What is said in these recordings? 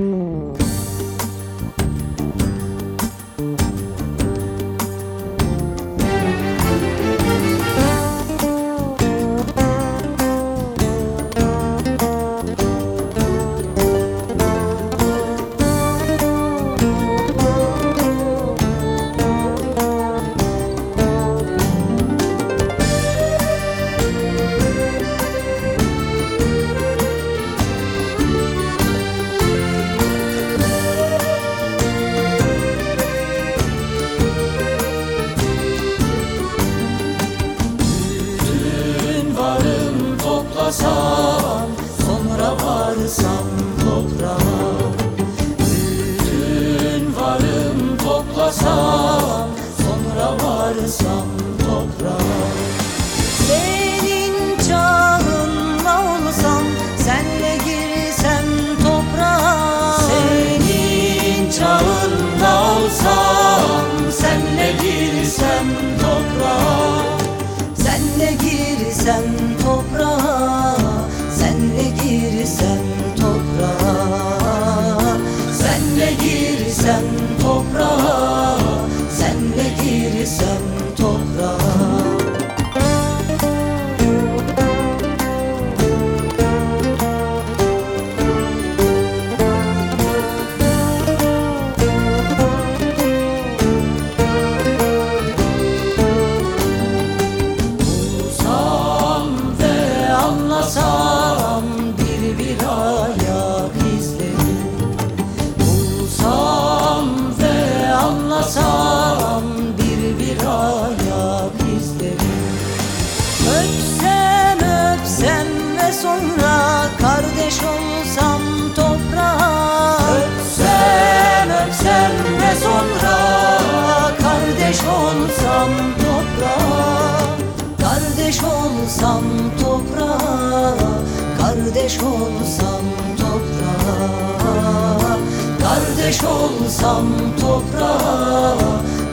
Mm. basan Sonra varsam toprağa. Bütün varım toplasam Sonra varsam toprağa. Senin çağınla olsam Senle girsem toprağa. Senin çağınla olsam Senle girsem toprağa. Senle girsem toprağa ve sonra kardeş olsam toprağa. Öpsem öpsem ve sonra kardeş olsam toprağa. Kardeş olsam toprağa. Kardeş olsam toprağa. Kardeş olsam toprağa.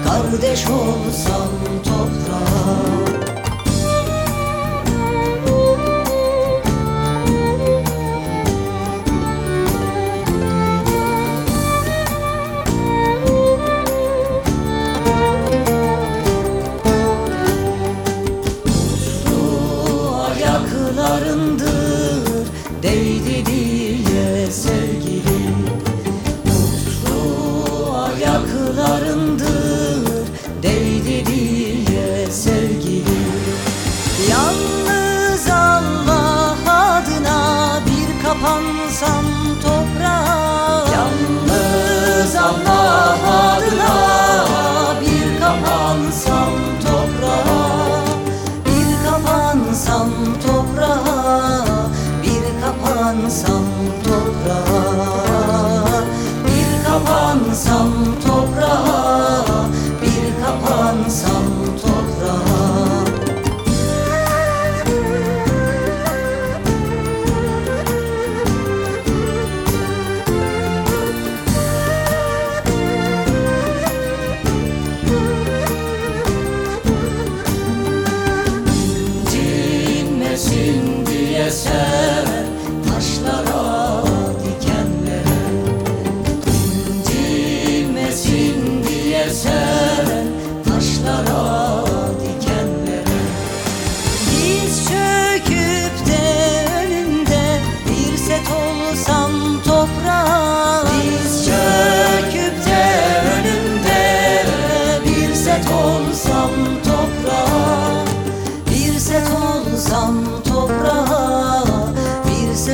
Kardeş olsam toprağa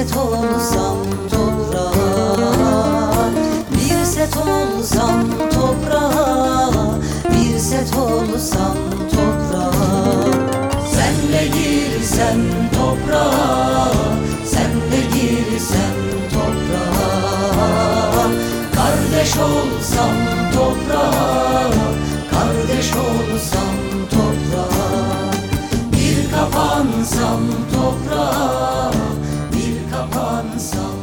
set olsam toprağa Bir set olsam toprağa Bir set olsam toprağa. Senle girsem toprağa Senle girsem toprağa. Kardeş olsam toprağa Kardeş olsam toprağa. Bir kapansam toprağa upon some.